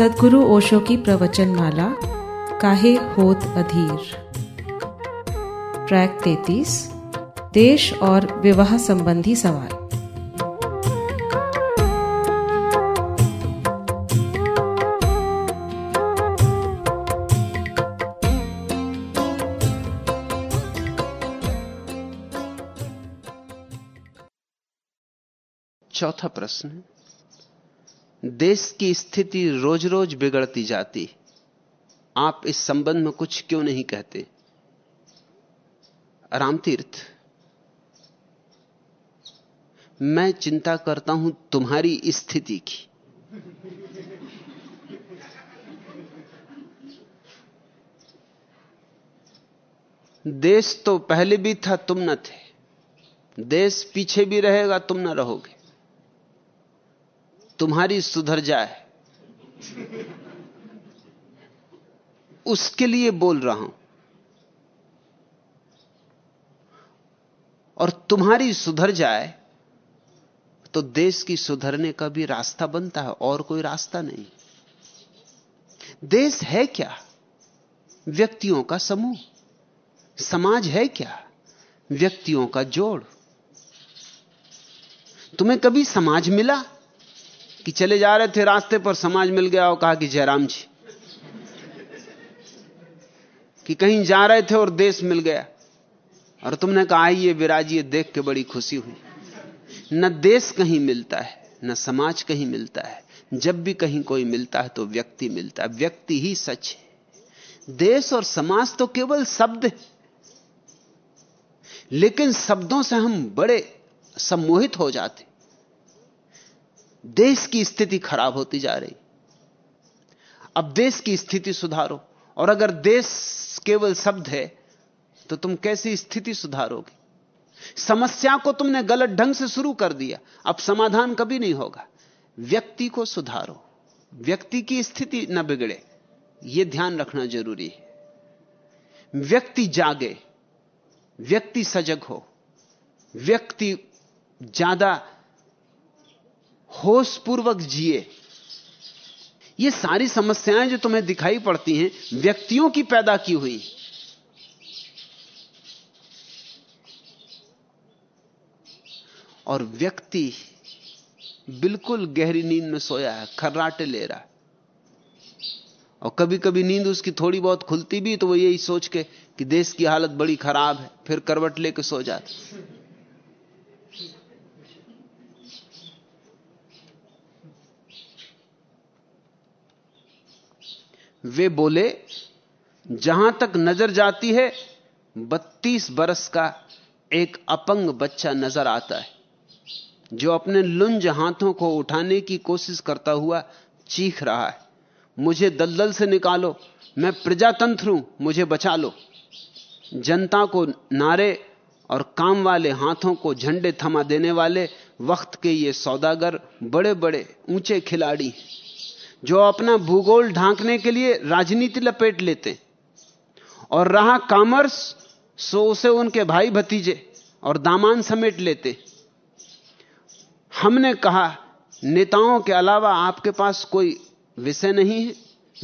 सदगुरु ओशो की प्रवचन माला काहे होत अधीर? ट्रैक 33 देश और विवाह संबंधी सवाल। चौथा प्रश्न देश की स्थिति रोज रोज बिगड़ती जाती। आप इस संबंध में कुछ क्यों नहीं कहते? रामतीर्थ, मैं चिंता करता हूँ तुम्हारी स्थिति की। देश तो पहले भी था, तुम न थे। देश पीछे भी रहेगा, तुम न रहोगे। तुम्हारी सुधर जाए। उसके लिए बोल रहा हूँ। और तुम्हारी सुधर जाए तो देश की सुधरने का भी रास्ता बनता है, और कोई रास्ता नहीं। देश है क्या? व्यक्तियों का समूह। समाज है क्या? व्यक्तियों का जोड़। तुम्हें कभी समाज मिला? कि चले जा रहे थे रास्ते पर, समाज मिल गया और कहा कि जयराम जी, कि कहीं जा रहे थे और देश मिल गया। और तुमने कहा, आइए विराजिए, देख के बड़ी खुशी हुई। न देश कहीं मिलता है, न समाज कहीं मिलता है। जब भी कहीं कोई मिलता है तो व्यक्ति मिलता है। व्यक्ति ही सच है। देश और समाज तो केवल शब्द है। लेकिन शब्दों से हम बड़े सम्मोहित हो जाते देश की स्थिति खराब होती जा रही। अब देश की स्थिति सुधारो। और अगर देश केवल शब्द है तो तुम कैसी स्थिति सुधारोगे? समस्या को तुमने गलत ढंग से शुरू कर दिया, अब समाधान कभी नहीं होगा। व्यक्ति को सुधारो। व्यक्ति की स्थिति न बिगड़े यह ध्यान रखना ज़रूरी है। व्यक्ति जागे, व्यक्ति सजग हो, व्यक्ति ज़्यादा होश पूर्वक जिए। ये सारी समस्याएँ जो तुम्हें दिखाई पड़ती हैं, व्यक्तियों की पैदा की हुई। और व्यक्ति बिल्कुल गहरी नींद में सोया है, खर्राटे ले रहा है। और कभी कभी नींद उसकी थोड़ी बहुत खुलती भी तो वो यही सोच के कि देश की हालत बड़ी खराब है, फिर करवट लेके सो जाता वे बोले, जहाँ तक नज़र जाती है, बत्तीस बरस का एक अपंग बच्चा नज़र आता है, जो अपने लुंज हाथों को उठाने की कोशिश करता हुआ चीख रहा है। मुझे दलदल से निकालो, मैं प्रजातंत्र हूँ, मुझे बचा लो। जनता को नारे और काम वाले हाथों को झंडे थमा देने वाले वक्त के ये सौदागर बड़े बड़े ऊँचे खिलाड़ी हैं। जो अपना भूगोल ढांकने के लिए राजनीति लपेट लेते और रहा कॉमर्स, सो उसे उनके भाई भतीजे और दामान समेट लेते हमने कहा, नेताओं के अलावा आपके पास कोई विषय नहीं है?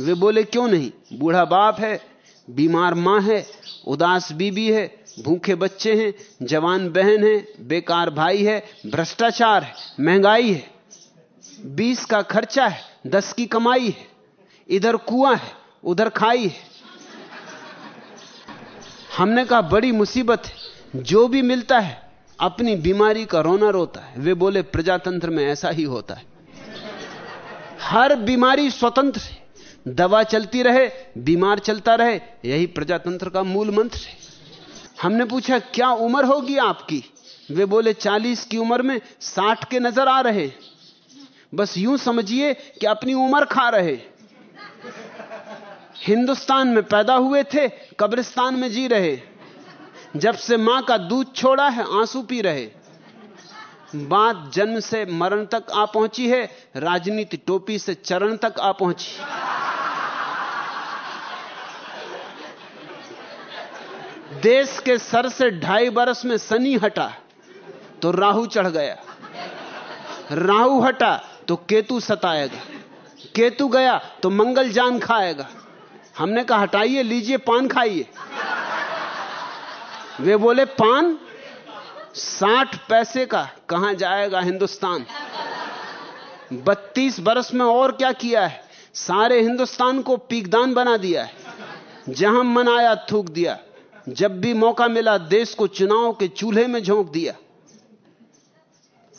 वे बोले, क्यों नहीं? बूढ़ा बाप है, बीमार माँ है, उदास बीबी है, भूखे बच्चे हैं, जवान बहन है, बेकार भाई है, भ्रष्टाचार है, महँगाई है। बीस का खर्चा है, दस की कमाई है, इधर कुआँ है, उधर खाई है। हमने कहा, बड़ी मुसीबत है, जो भी मिलता है, अपनी बीमारी का रोना रोता है। वे बोले, प्रजातंत्र में ऐसा ही होता है। हर बीमारी स्वतंत्र है, दवा चलती रहे, बीमार चलता रहे, यही प्रजातंत्र का मूल मंत्र है। हमने पूछा, क्या उम्र होगी आपकी? वे बोले, चालीस की उम्र में साठ के नज़र आ रहे बस यूँ समझिए कि अपनी उम्र खा रहे। हिंदुस्तान में पैदा हुए थे, कब्रिस्तान में जी रहे। जब से माँ का दूध छोड़ा है, आँसू पी रहे। बात जन्म से मरण तक आ पहुँची है, राजनीति टोपी से चरण तक आ पहुँची। देश के सर से ढाई बरस में सनी हटा तो राहु चढ़ गया। राहु हटा तो केतु सताएगा। केतु गया तो मंगल जान खाएगा। हमने कहा, हटाइए, लीजिए पान खाइए। वे बोले, पान? साठ पैसे का। कहाँ जाएगा हिंदुस्तान? बत्तीस बरस में और क्या किया है? सारे हिंदुस्तान को पीकदान बना दिया है। जहाँ मन आया, थूक दिया। जब भी मौका मिला, देश को चुनाव के चूल्हे में झोंक दिया।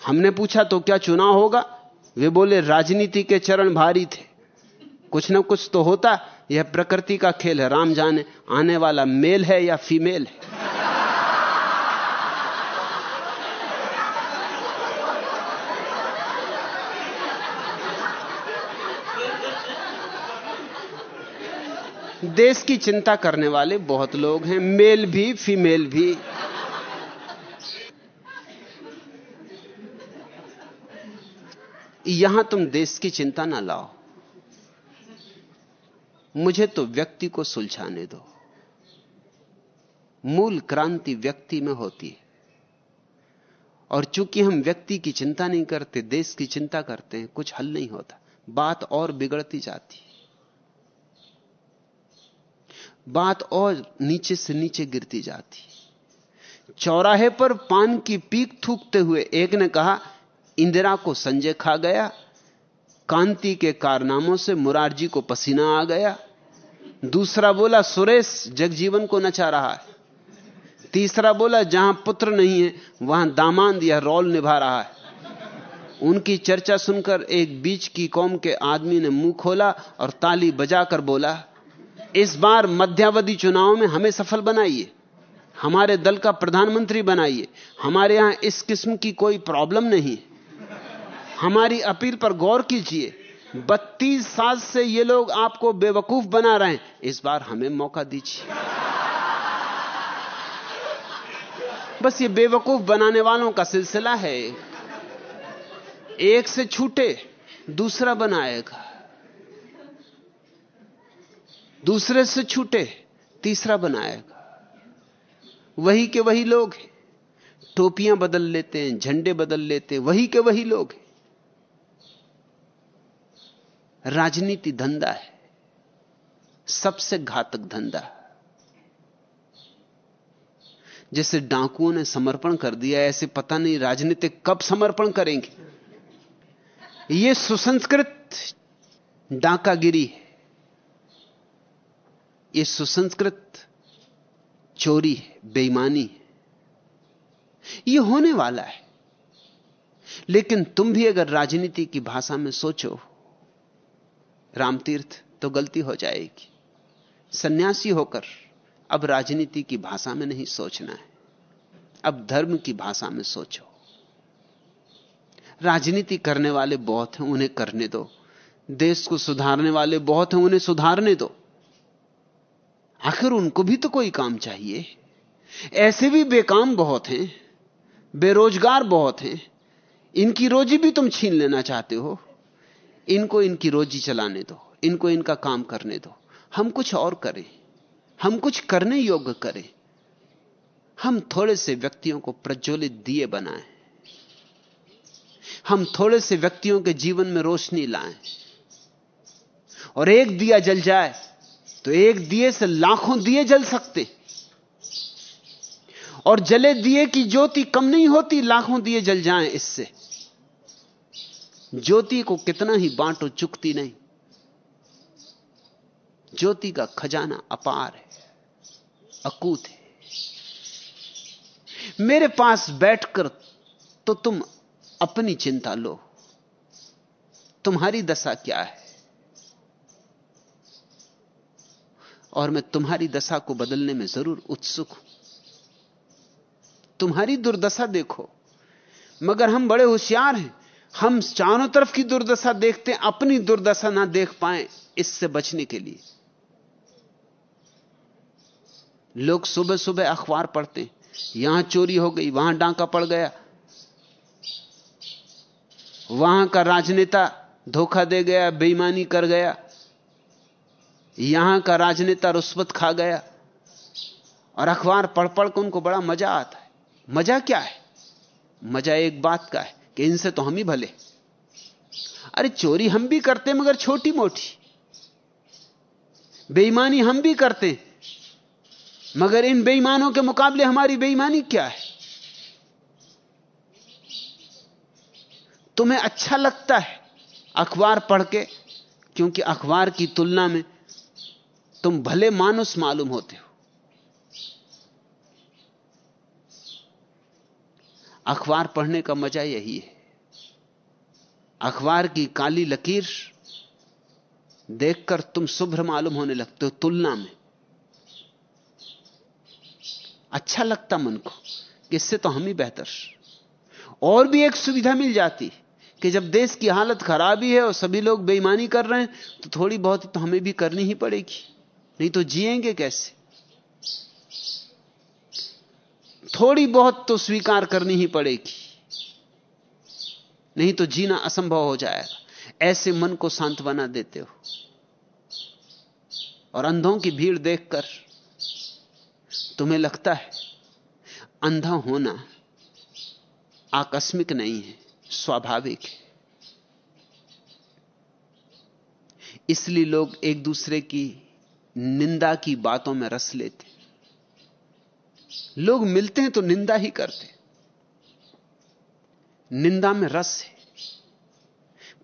हमने पूछा तो क्या चुनाव होगा? वे बोले, राजनीति के चरण भारी थे। कुछ ना कुछ तो होता, यह प्रकृति का खेल है। राम जाने, आने वाला मेल है या फीमेल है? देश की चिंता करने वाले बहुत लोग हैं। मेल भी, फीमेल भी। यहाँ तुम देश की चिंता ना लाओ। मुझे तो व्यक्ति को सुलझाने दो। मूल क्रांति व्यक्ति में होती है। और चूँकि हम व्यक्ति की चिंता नहीं करते, देश की चिंता करते हैं, कुछ हल नहीं होता। बात और बिगड़ती जाती बात और नीचे से नीचे गिरती जाती चौराहे पर पान की पीक थूकते हुए एक ने कहा इंदिरा को संजय खा गया, कांति के कारनामों से मुरारजी को पसीना आ गया। दूसरा बोला, सुरेश, जगजीवन को नचा रहा है। तीसरा बोला, जहाँ पुत्र नहीं है, वहाँ दामाद या रोल निभा रहा है। उनकी चर्चा सुनकर एक बीच की कौम के आदमी ने मुँह खोला और ताली बजाकर बोला, इस बार मध्यावधि चुनाव में हमें सफल बनाइए। हमारे दल का प्रधानमंत्री बनाइए। हमारे यहाँ इस किस्म की कोई प्रॉब्लम नहीं। हमारी अपील पर गौर कीजिए। बत्तीस साल से ये लोग आपको बेवकूफ़ बना रहे हैं। इस बार हमें मौका दीजिए। बस ये बेवकूफ़ बनाने वालों का सिलसिला है। एक से छूटे, दूसरा बनाएगा। दूसरे से छूटे, तीसरा बनाएगा। वही के वही लोग हैं। टोपियाँ बदल लेते हैं, झंडे बदल लेते हैं। वही के वही लोग हैं। राजनीति धंधा है। सबसे घातक धंधा। जैसे डाकुओं ने समर्पण कर दिया, ऐसे पता नहीं राजनीतिक कब समर्पण करेंगे। यह सुसंस्कृत डाकागिरी है। ये सुसंस्कृत चोरी है, बेईमानी है। ये होने वाला है। लेकिन तुम भी अगर राजनीति की भाषा में सोचो रामतीर्थ तो गलती हो जाएगी। सन्यासी होकर अब राजनीति की भाषा में नहीं सोचना है। अब धर्म की भाषा में सोचो। राजनीति करने वाले बहुत हैं, उन्हें करने दो। देश को सुधारने वाले बहुत हैं, उन्हें सुधारने दो। आखिर उनको भी तो कोई काम चाहिए। ऐसे भी बेकाम बहुत हैं, बेरोजगार बहुत हैं। इनकी रोजी भी तुम छीन लेना चाहते हो। इनको इनकी रोजी चलाने दो, इनको इनका काम करने दो। हम कुछ और करें, हम कुछ करने योग्य करें। हम थोड़े से व्यक्तियों को प्रज्वलित दिए बनाएँ। हम थोड़े से व्यक्तियों के जीवन में रोशनी लाएँ। और एक दिया जल जाए तो एक दिए से लाखों दिए जल सकते। और जले दिए की ज्योति कम नहीं होती, लाखों दिए जल जाएँ इससे। ज्योति को कितना ही बांटो, चुकती नहीं। ज्योति का खजाना अपार है, अकूत है। मेरे पास बैठकर तो तुम अपनी चिंता लो। तुम्हारी दशा क्या है? और मैं तुम्हारी दशा को बदलने में ज़रूर उत्सुक हूँ। तुम्हारी दुर्दशा देखो, मगर हम बड़े होशियार हैं। हम चारों तरफ़ की दुर्दशा देखते हैं, अपनी दुर्दशा ना देख पाए इससे बचने के लिए। लोग सुबह सुबह अखबार पढ़ते हैं, यहाँ चोरी हो गई, वहाँ डांका पड़ गया। वहाँ का राजनेता धोखा दे गया, बेईमानी कर गया। यहाँ का राजनेता रुस्वत खा गया। और अखबार पढ़ पढ़ के उनको बड़ा मज़ा आता है। मज़ा क्या है? मज़ा एक बात का है कि इनसे तो हम ही भले। अरे चोरी हम भी करते मगर छोटी मोटी। बेईमानी हम भी करते मगर इन बेईमानों के मुकाबले हमारी बेईमानी क्या है? तुम्हें अच्छा लगता है अखबार पढ़ के, क्योंकि अखबार की तुलना में तुम भले मानुस मालूम होते हो। अखबार पढ़ने का मज़ा यही है। अखबार की काली लकीर देखकर तुम शुभ्र मालूम होने लगते हो तुलना में। अच्छा लगता मन को इससे तो हम ही बेहतर। और भी एक सुविधा मिल जाती कि जब देश की हालत खराब ही है और सभी लोग बेईमानी कर रहे हैं तो थोड़ी बहुत तो हमें भी करनी ही पड़ेगी। नहीं तो जिएँगे कैसे? थोड़ी बहुत तो स्वीकार करनी ही पड़ेगी। नहीं तो जीना असंभव हो जाएगा। ऐसे मन को सांत्वना देते हो। और अंधों की भीड़ देखकर तुम्हें लगता है, अंधा होना आकस्मिक नहीं है, स्वाभाविक है। इसलिए लोग एक दूसरे की निंदा की बातों में रस लेते लोग मिलते हैं तो निंदा ही करते निंदा में रस है।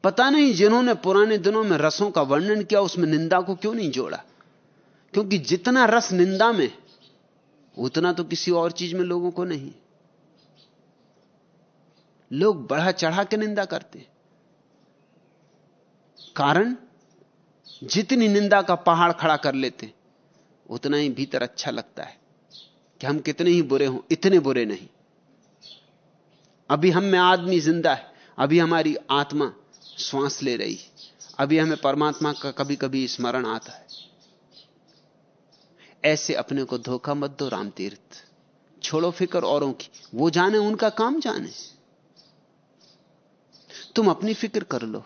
पता नहीं जिन्होंने पुराने दिनों में रसों का वर्णन किया, उसमें निंदा को क्यों नहीं जोड़ा? क्योंकि जितना रस निंदा में, उतना तो किसी और चीज़ में लोगों को नहीं। लोग बढ़ा चढ़ा के निंदा करते कारण, जितनी निंदा का पहाड़ खड़ा कर लेते उतना ही भीतर अच्छा लगता है। कि हम कितने ही बुरे हों, इतने बुरे नहीं। अभी हम में आदमी ज़िंदा है, अभी हमारी आत्मा श्वास ले रही है, अभी हमें परमात्मा का कभी कभी स्मरण आता है। ऐसे अपने को धोखा मत दो राम तीर्थ छोड़ो फ़िक्र औरों की, वो जाने, उनका काम जाने। तुम अपनी फ़िक्र कर लो।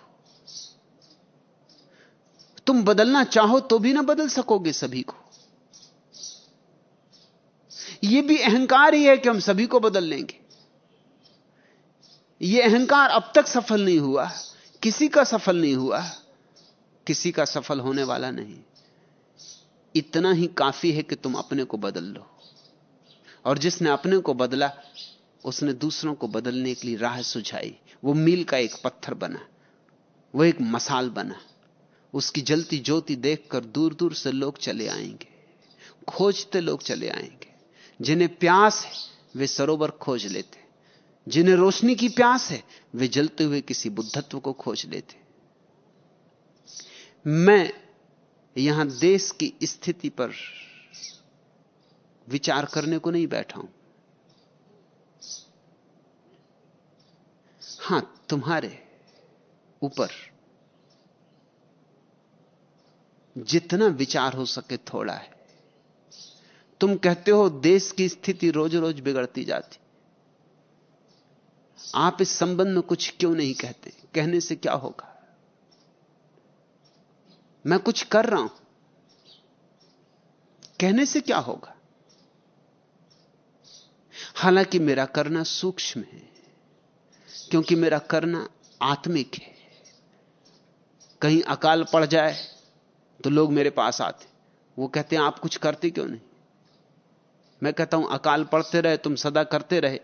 तुम बदलना चाहो तो भी ना बदल सकोगे सभी को। यह भी अहंकार ही है कि हम सभी को बदल लेंगे। यह अहंकार अब तक सफल नहीं हुआ। किसी का सफल नहीं हुआ। किसी का सफल होने वाला नहीं। इतना ही काफ़ी है कि तुम अपने को बदल लो। और जिसने अपने को बदला, उसने दूसरों को बदलने के लिए राह सुझाई। वो मील का एक पत्थर बना। वो एक मसाल बना। उसकी जलती ज्योति देखकर दूर दूर से लोग चले आएँगे। खोजते लोग चले आएँगे। जिन्हें प्यास है, वे सरोवर खोज लेते। जिन्हें रोशनी की प्यास है, वे जलते हुए किसी बुद्धत्व को खोज लेते। मैं यहाँ देश की स्थिति पर विचार करने को नहीं बैठा हूँ। हाँ, तुम्हारे ऊपर जितना विचार हो सके थोड़ा है। तुम कहते हो देश की स्थिति रोज रोज बिगड़ती जाती। आप इस संबंध में कुछ क्यों नहीं कहते? कहने से क्या होगा? मैं कुछ कर रहा हूँ। कहने से क्या होगा? हालाँकि मेरा करना सूक्ष्म है, क्योंकि मेरा करना आत्मिक है। कहीं अकाल पड़ जाए तो लोग मेरे पास आते। वो कहते हैं, आप कुछ करते क्यों नहीं? मैं कहता हूँ, अकाल पढ़ते रहे, तुम सदा करते रहे।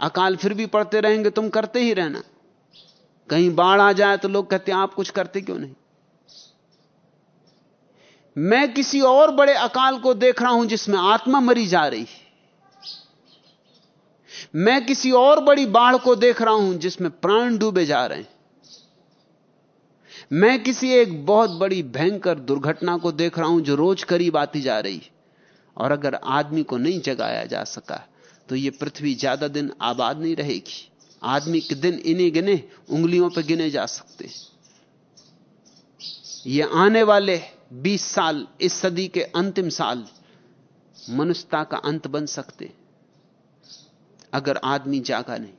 अकाल फिर भी पढ़ते रहेंगे, तुम करते ही रहना। कहीं बाढ़ आ जाए तो लोग कहते हैं, आप कुछ करते क्यों नहीं? मैं किसी और बड़े अकाल को देख रहा हूँ, जिसमें आत्मा मरी जा रही है। मैं किसी और बड़ी बाढ़ को देख रहा हूँ, जिसमें प्राण डूबे जा रहे हैं। मैं किसी एक बहुत बड़ी भयंकर दुर्घटना को देख रहा हूँ, जो रोज करीब आती जा रही और अगर आदमी को नहीं जगाया जा सका तो यह पृथ्वी ज़्यादा दिन आबाद नहीं रहेगी। आदमी के दिन इन्हें गिने, उंगलियों पर गिने जा सकते ये आने वाले 20 साल, इस सदी के अंतिम साल, मनुष्यता का अंत बन सकते अगर आदमी जागा नहीं।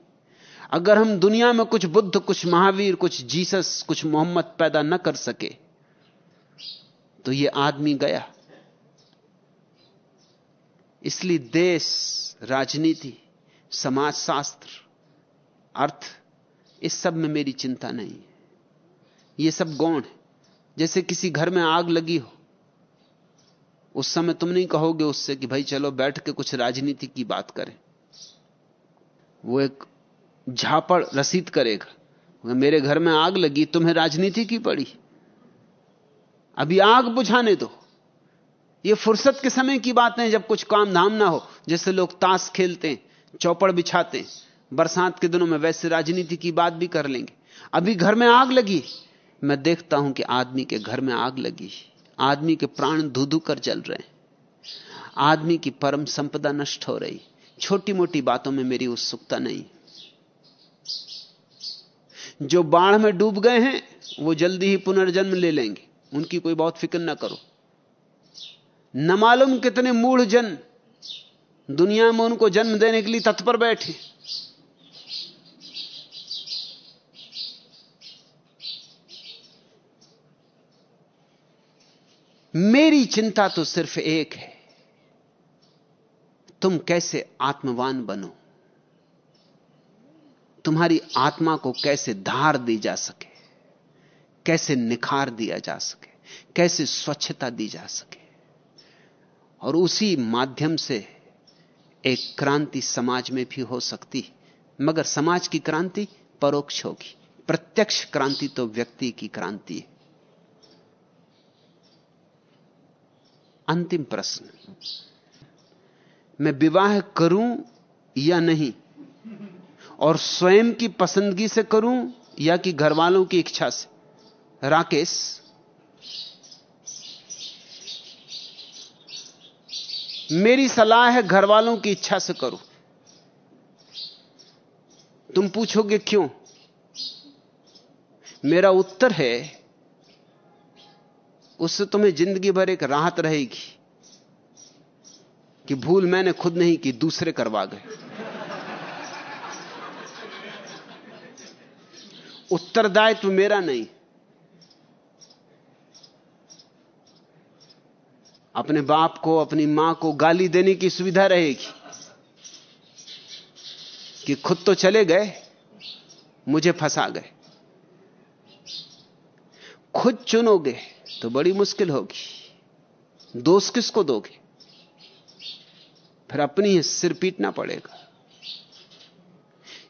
अगर हम दुनिया में कुछ बुद्ध, कुछ महावीर, कुछ जीसस, कुछ मोहम्मद पैदा न कर सके तो यह आदमी गया। इसलिए देश, राजनीति, समाजशास्त्र, अर्थ, इस सब में मेरी चिंता नहीं है। ये सब गौण है। जैसे किसी घर में आग लगी हो, उस समय तुम नहीं कहोगे उससे कि भाई चलो बैठ के कुछ राजनीति की बात करें। वो एक झापड़ रसीद करेगा। मेरे घर में आग लगी, तुम्हें राजनीति की पड़ी। अभी आग बुझाने दो। ये फुर्सत के समय की बातें जब कुछ काम धाम ना हो, जैसे लोग ताश खेलते हैं, चौपड़ बिछाते हैं, बरसात के दिनों में वैसे राजनीति की बात भी कर लेंगे। अभी घर में आग लगी मैं देखता हूँ कि आदमी के घर में आग लगी आदमी के प्राण धू धू कर जल रहे हैं। आदमी की परम संपदा नष्ट हो रही छोटी मोटी बातों में मेरी उत्सुकता नहीं जो बाढ़ में डूब गए हैं, वो जल्दी ही पुनर्जन्म ले लेंगे। उनकी कोई बहुत फ़िक्र ना करो। न मालूम कितने मूढ़ जन दुनिया में उनको जन्म देने के लिए तत्पर बैठे। मेरी चिंता तो सिर्फ़ एक है, तुम कैसे आत्मवान बनो? तुम्हारी आत्मा को कैसे धार दी जा सके? कैसे निखार दिया जा सके? कैसे स्वच्छता दी जा सके? और उसी माध्यम से एक क्रांति समाज में भी हो सकती मगर समाज की क्रांति परोक्ष होगी। प्रत्यक्ष क्रांति तो व्यक्ति की क्रांति है। अंतिम प्रश्न। मैं विवाह करूँ या नहीं? और स्वयं की पसंदगी से करूँ या कि घर वालों की इच्छा से? राकेश? मेरी सलाह है घर वालों की इच्छा से करो। तुम पूछोगे क्यों? मेरा उत्तर है, उससे तुम्हें ज़िंदगी भर एक राहत रहेगी कि भूल मैंने खुद नहीं की, दूसरे करवा गए। उत्तरदायित्व मेरा नहीं। अपने बाप को, अपनी माँ को गाली देने की सुविधा रहेगी। कि खुद तो चले गए, मुझे फंसा गए। खुद चुनोगे तो बड़ी मुश्किल होगी। दोष किसको दोगे? फिर अपनी ही सिर पीटना पड़ेगा।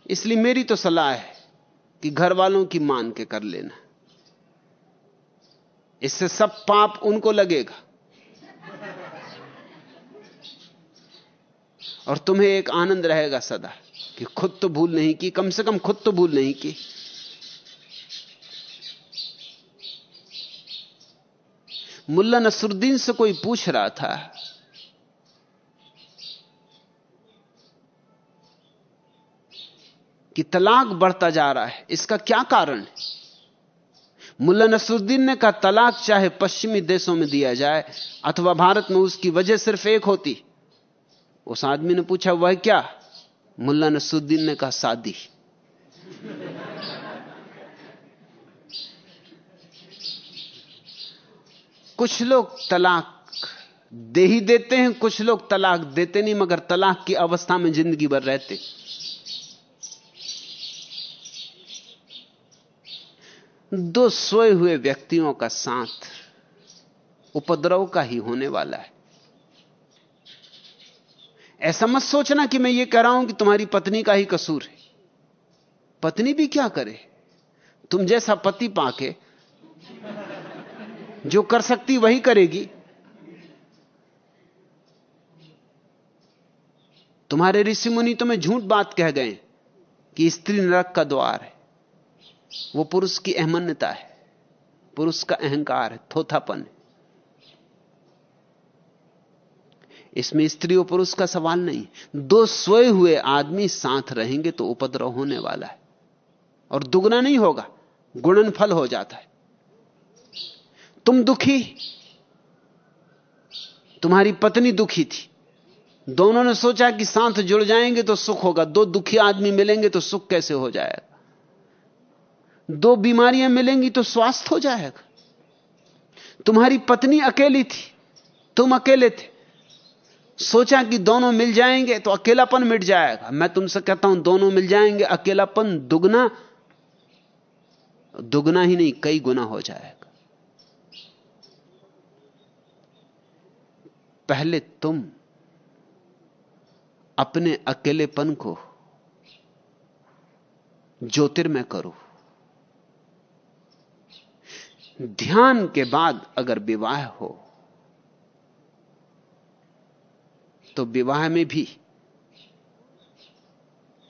इसलिए मेरी तो सलाह है कि घर वालों की मान के कर लेना। इससे सब पाप उनको लगेगा। और तुम्हें एक आनंद रहेगा सदा कि खुद तो भूल नहीं की, कम से कम खुद तो भूल नहीं की। मुल्ला नसरुद्दीन से कोई पूछ रहा था, कि तलाक बढ़ता जा रहा है, इसका क्या कारण है? मुल्ला नसरुद्दीन ने कहा, तलाक चाहे पश्चिमी देशों में दिया जाए, अथवा भारत में उसकी वजह सिर्फ़ एक होती। उस आदमी ने पूछा, वह क्या? मुल्ला नसरुद्दीन ने कहा शादी कुछ लोग तलाक दे ही देते हैं, कुछ लोग तलाक देते नहीं, मगर तलाक की अवस्था में ज़िंदगी भर रहते। दो सोए हुए व्यक्तियों का साथ उपद्रव का ही होने वाला है। ऐसा मत सोचना कि मैं ये कह रहा हूँ कि तुम्हारी पत्नी का ही कसूर है। पत्नी भी क्या करे? तुम जैसा पति पाके, जो कर सकती वही करेगी। तुम्हारे ऋषि मुनि तुम्हें झूठ बात कह गए कि स्त्री नरक का द्वार है। वो पुरुष की अहमन्यता है। पुरुष का अहंकार है, थोथापन है। इसमें स्त्री और पुरुष का सवाल नहीं। दो सोए हुए आदमी साथ रहेंगे तो उपद्रव होने वाला है। और दुगना नहीं होगा गुणन फल हो जाता है। तुम दुखी? तुम्हारी पत्नी दुखी थी। दोनों ने सोचा कि साथ जुड़ जाएँगे तो सुख होगा। दो दुखी आदमी मिलेंगे तो सुख कैसे हो जाएगा? दो बीमारियाँ मिलेंगी तो स्वास्थ्य हो जाएगा। तुम्हारी पत्नी अकेली थी, तुम अकेले थे। सोचा कि दोनों मिल जाएँगे तो अकेलापन मिट जाएगा। मैं तुमसे कहता हूँ, दोनों मिल जाएँगे, अकेलापन दुगना दुगना ही नहीं, कई गुना हो जाएगा। पहले तुम अपने अकेलेपन को ज्योतिर्मय करो। ध्यान के बाद अगर विवाह हो तो विवाह में भी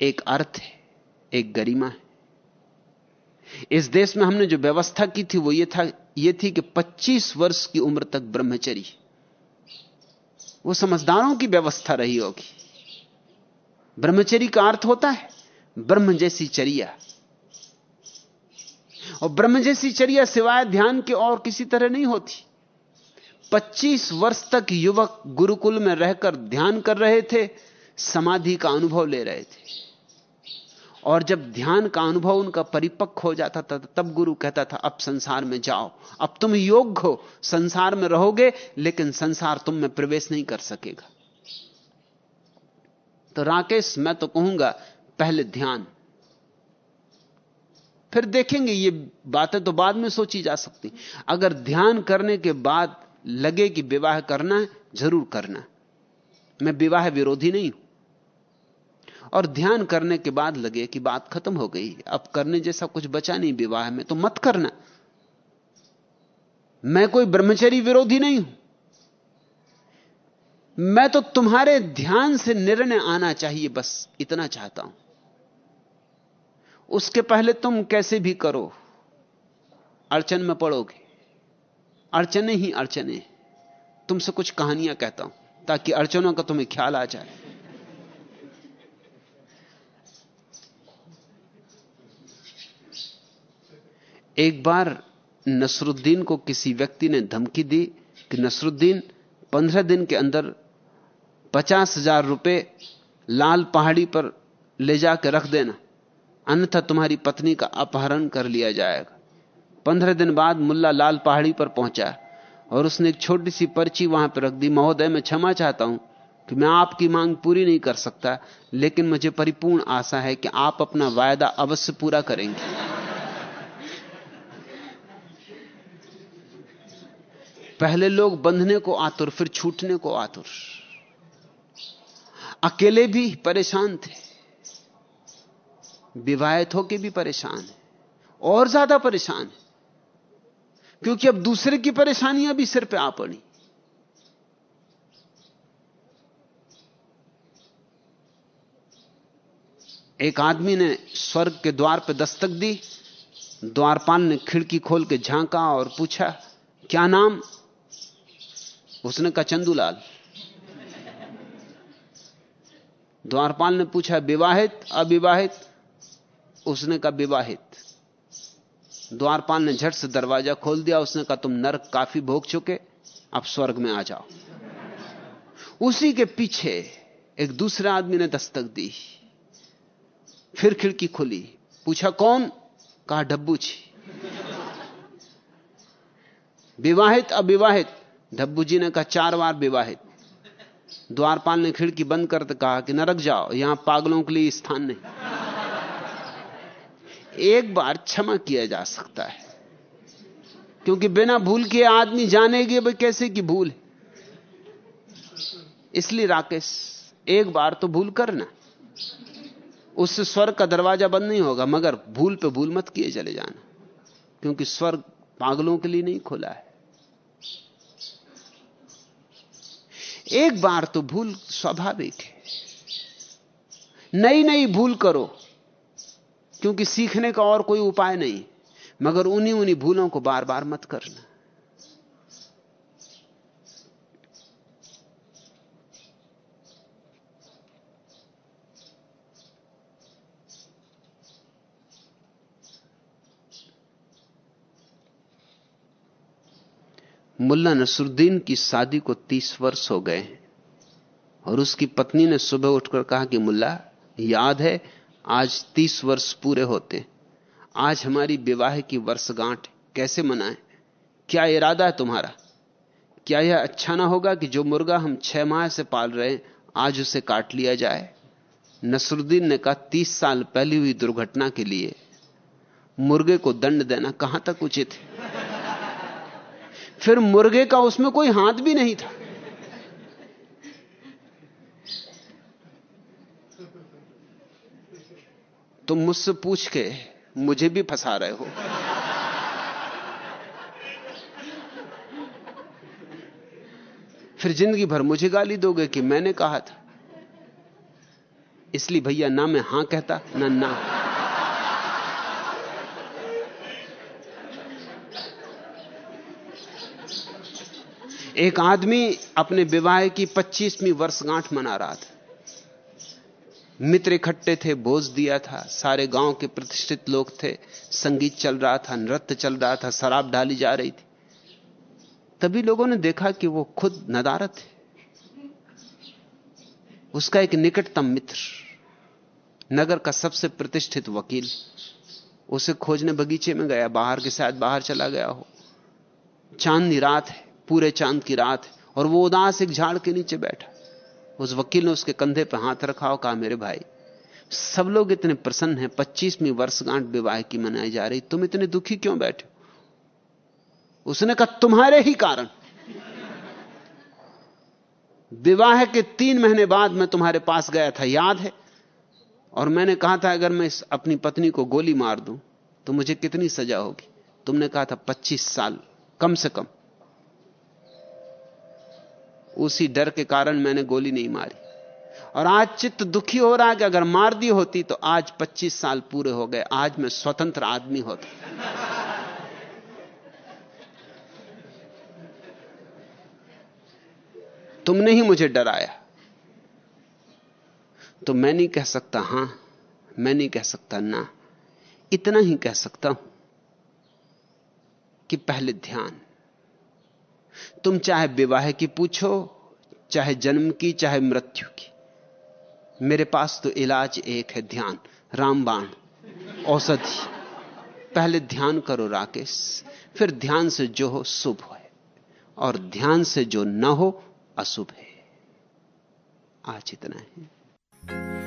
एक अर्थ है, एक गरिमा है। इस देश में हमने जो व्यवस्था की थी, वो ये था, ये थी कि 25 वर्ष की उम्र तक ब्रह्मचरी। वो समझदारों की व्यवस्था रही होगी। ब्रह्मचरी का अर्थ होता है, ब्रह्म जैसी चर्या। और ब्रह्म जैसी चर्या सिवाय ध्यान के और किसी तरह नहीं होती। 25 वर्ष तक युवक गुरुकुल में रहकर ध्यान कर रहे थे, समाधि का अनुभव ले रहे थे। और जब ध्यान का अनुभव उनका परिपक्व हो जाता था, तब गुरु कहता था, अब संसार में जाओ। अब तुम योग्य हो, संसार में रहोगे, लेकिन संसार तुम में प्रवेश नहीं कर सकेगा। तो राकेश, मैं तो कहूँगा, पहले ध्यान। फिर देखेंगे, ये बातें तो बाद में सोची जा सकती। अगर ध्यान करने के बाद लगे कि विवाह करना ज़रूर करना। मैं विवाह विरोधी नहीं हूँ। और ध्यान करने के बाद लगे कि बात खत्म हो गई। अब करने जैसा कुछ बचा नहीं विवाह में तो मत करना। मैं कोई ब्रह्मचरी विरोधी नहीं हूँ। मैं तो तुम्हारे ध्यान से निर्णय आना चाहिए, बस इतना चाहता हूँ। उसके पहले तुम कैसे भी करो। अड़चन में पड़ोगे। अड़चने ही अड़चने तुमसे कुछ कहानियाँ कहता हूँ, ताकि अड़चनों का तुम्हें ख्याल आ जाए। एक बार नसरुद्दीन को किसी व्यक्ति ने धमकी दी कि नसरुद्दीन पंद्रह दिन के अंदर पचास हज़ार रुपये लाल पहाड़ी पर ले जाकर रख देना, अन्यथा तुम्हारी पत्नी का अपहरण कर लिया जाएगा। पंद्रह दिन बाद मुल्ला लाल पहाड़ी पर पहुँचा और उसने एक छोटी सी पर्ची वहाँ पर रख दी, महोदय, मैं क्षमा चाहता हूँ कि मैं आपकी मांग पूरी नहीं कर सकता, लेकिन मुझे परिपूर्ण आशा है कि आप अपना वायदा अवश्य पूरा करेंगे। पहले लोग बंधने को आतुर, फिर छूटने को आतुर। अकेले भी परेशान थे। विवाहित होके भी परेशान है, और ज़्यादा परेशान है। क्योंकि अब दूसरे की परेशानियाँ भी सिर पे आ पड़ी। एक आदमी ने स्वर्ग के द्वार पर दस्तक दी, द्वारपाल ने खिड़की खोल के झांका और पूछा, क्या नाम? उसने कहा, चंदूलाल. द्वारपाल ने पूछा, विवाहित? अविवाहित. उसने कहा, विवाहित. द्वारपाल ने झट से दरवाज़ा खोल दिया, उसने कहा, तुम नरक काफ़ी भोग चुके, अब स्वर्ग में आ जाओ। उसी के पीछे एक दूसरे आदमी ने दस्तक दी। फिर खिड़की खुली। पूछा, कौन? कहा, डब्बू जी। विवाहित, अविवाहित? डब्बू जी ने कहा, चार बार विवाहित। द्वारपाल ने खिड़की बंद करते कहा कि, नरक जाओ, यहाँ पागलों के लिए स्थान नहीं। एक बार क्षमा किया जा सकता है। क्योंकि बिना भूल के आदमी जानेगे भाई कैसे की भूल इसलिए राकेश, एक बार तो भूल करना। उससे स्वर्ग का दरवाज़ा बंद नहीं होगा, मगर भूल पे भूल मत किए चले जाना। क्योंकि स्वर्ग पागलों के लिए नहीं खुला है। एक बार तो भूल स्वाभाविक है। नई नई भूल करो। क्योंकि सीखने का और कोई उपाय नहीं। मगर उन्हीं उन्हीं भूलों को बार बार मत करना। मुल्ला नसरुद्दीन की शादी को तीस वर्ष हो गए और उसकी पत्नी ने सुबह उठकर कहा कि, मुल्ला, याद है आज तीस वर्ष पूरे होते। आज हमारी विवाह की वर्षगांठ कैसे मनाएँ? क्या इरादा है तुम्हारा? क्या यह अच्छा ना होगा कि जो मुर्गा हम छह माह से पाल रहे हैं, आज उसे काट लिया जाए? नसरुद्दीन ने कहा, तीस साल पहली हुई दुर्घटना के लिए मुर्गे को दंड देना कहाँ तक उचित है? फिर मुर्गे का उसमें कोई हाथ भी नहीं था। तुम मुझसे पूछ के मुझे भी फंसा रहे हो। फिर ज़िंदगी भर मुझे गाली दोगे कि मैंने कहा था। इसलिए भैया, ना मैं हाँ कहता, ना ना। एक आदमी अपने विवाह की 25वीं वर्षगांठ मना रहा था। मित्र इकट्ठे थे भोज दिया था, सारे गाँव के प्रतिष्ठित लोग थे, संगीत चल रहा था, नृत्य चल रहा था, शराब डाली जा रही थी। तभी लोगों ने देखा कि वो खुद नदारत है उसका एक निकटतम मित्र, नगर का सबसे प्रतिष्ठित वकील, उसे खोजने बगीचे में गया, बाहर के शायद बाहर चला गया हो। चांदनी रात है, पूरे चाँद की रात है, और वो उदास एक झाड़ के नीचे बैठा। उस वकील ने उसके कंधे पर हाथ रखा और कहा, मेरे भाई, सब लोग इतने प्रसन्न हैं, पच्चीसवीं वर्षगांठ विवाह की मनाई जा रही, तुम इतने दुखी क्यों बैठे उसने कहा, तुम्हारे ही कारण। विवाह के तीन महीने बाद मैं तुम्हारे पास गया था, याद है? और मैंने कहा था, अगर मैं इस अपनी पत्नी को गोली मार दूँ तो मुझे कितनी सजा होगी? तुमने कहा था 25 साल, कम से कम। उसी डर के कारण मैंने गोली नहीं मारी। और आज चित्त दुखी हो रहा है कि अगर मार दी होती तो आज 25 साल पूरे हो गए, आज मैं स्वतंत्र आदमी होता। तुमने ही मुझे डराया। तो मैं नहीं कह सकता हाँ, मैं नहीं कह सकता ना, इतना ही कह सकता हूँ कि पहले ध्यान। तुम चाहे विवाह की पूछो, चाहे जन्म की, चाहे मृत्यु की। मेरे पास तो इलाज एक है, ध्यान। रामबाण, औषधि। पहले ध्यान करो राकेश, फिर ध्यान से जो हो, शुभ है। और ध्यान से जो न हो, अशुभ है। आज इतना है।